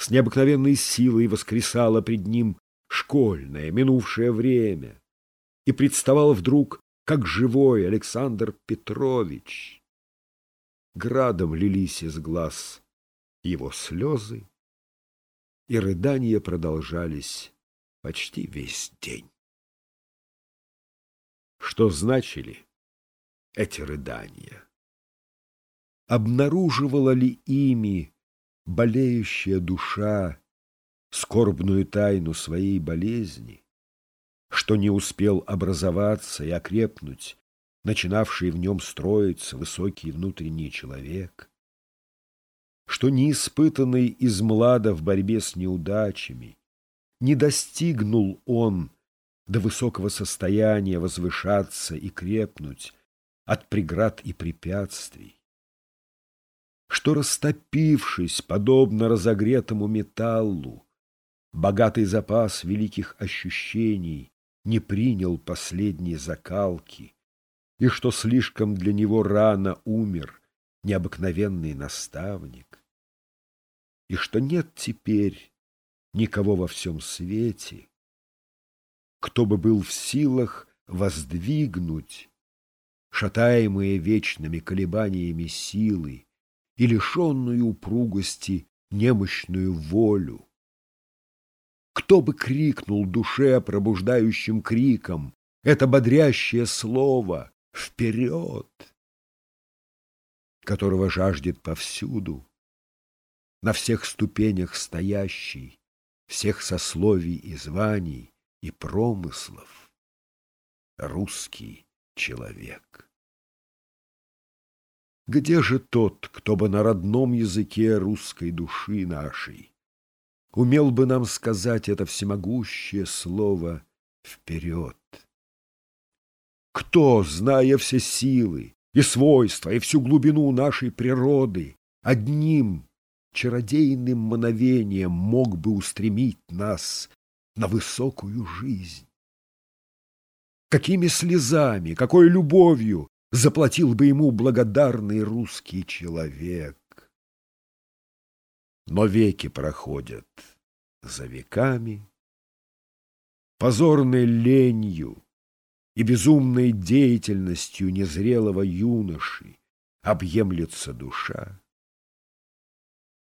С необыкновенной силой воскресало пред ним школьное, минувшее время, и представал вдруг, как живой Александр Петрович. Градом лились из глаз его слезы, и рыдания продолжались почти весь день. Что значили эти рыдания? Обнаруживала ли ими болеющая душа скорбную тайну своей болезни, что не успел образоваться и окрепнуть, начинавший в нем строиться высокий внутренний человек, что не испытанный из млада в борьбе с неудачами, не достигнул он до высокого состояния возвышаться и крепнуть от преград и препятствий, что, растопившись, подобно разогретому металлу, богатый запас великих ощущений не принял последней закалки, и что слишком для него рано умер необыкновенный наставник, и что нет теперь никого во всем свете, кто бы был в силах воздвигнуть шатаемые вечными колебаниями силы и лишенную упругости немощную волю. Кто бы крикнул душе пробуждающим криком это бодрящее слово «Вперед!», которого жаждет повсюду, на всех ступенях стоящий, всех сословий и званий и промыслов, русский человек. Где же тот, кто бы на родном языке русской души нашей умел бы нам сказать это всемогущее слово «вперед»? Кто, зная все силы и свойства, и всю глубину нашей природы, одним чародейным мановением мог бы устремить нас на высокую жизнь. Какими слезами, какой любовью заплатил бы ему благодарный русский человек. Но веки проходят за веками, позорной ленью и безумной деятельностью незрелого юноши объемлется душа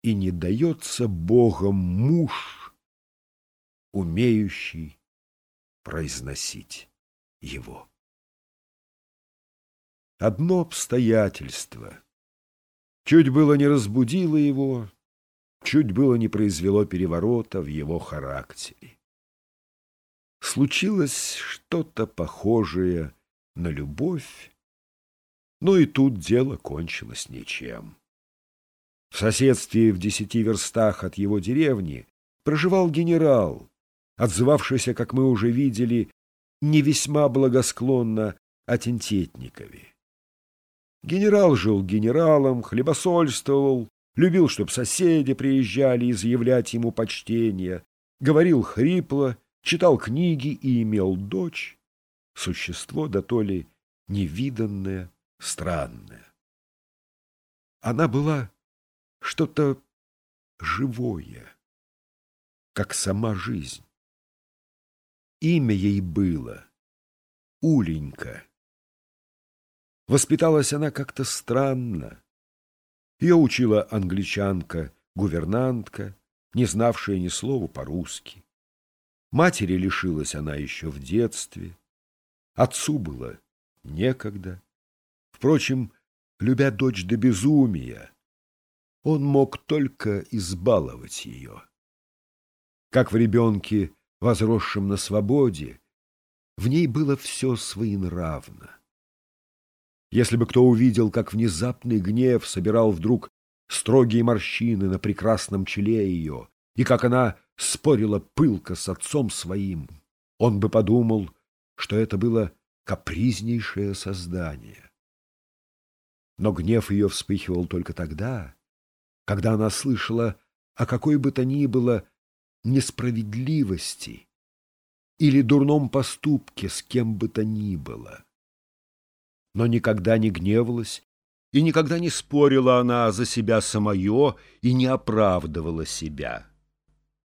и не дается Богом муж, умеющий произносить его. Одно обстоятельство чуть было не разбудило его, чуть было не произвело переворота в его характере. Случилось что-то похожее на любовь, но и тут дело кончилось ничем. В соседстве в десяти верстах от его деревни проживал генерал, отзывавшийся, как мы уже видели, не весьма благосклонно о Тентетникове. Генерал жил генералом, хлебосольствовал, любил, чтоб соседи приезжали и заявлять ему почтение, говорил хрипло, читал книги и имел дочь, существо да то ли невиданное, странное. Она была что-то живое, как сама жизнь. Имя ей было Уленька. Воспиталась она как-то странно. Ее учила англичанка, гувернантка, не знавшая ни слова по-русски. Матери лишилась она еще в детстве. Отцу было некогда. Впрочем, любя дочь до безумия, он мог только избаловать ее. Как в ребенке, возросшем на свободе, в ней было все своенравно. Если бы кто увидел, как внезапный гнев собирал вдруг строгие морщины на прекрасном челе ее, и как она спорила пылко с отцом своим, он бы подумал, что это было капризнейшее создание. Но гнев ее вспыхивал только тогда, когда она слышала о какой бы то ни было несправедливости или дурном поступке с кем бы то ни было. Но никогда не гневалась и никогда не спорила она за себя самое и не оправдывала себя.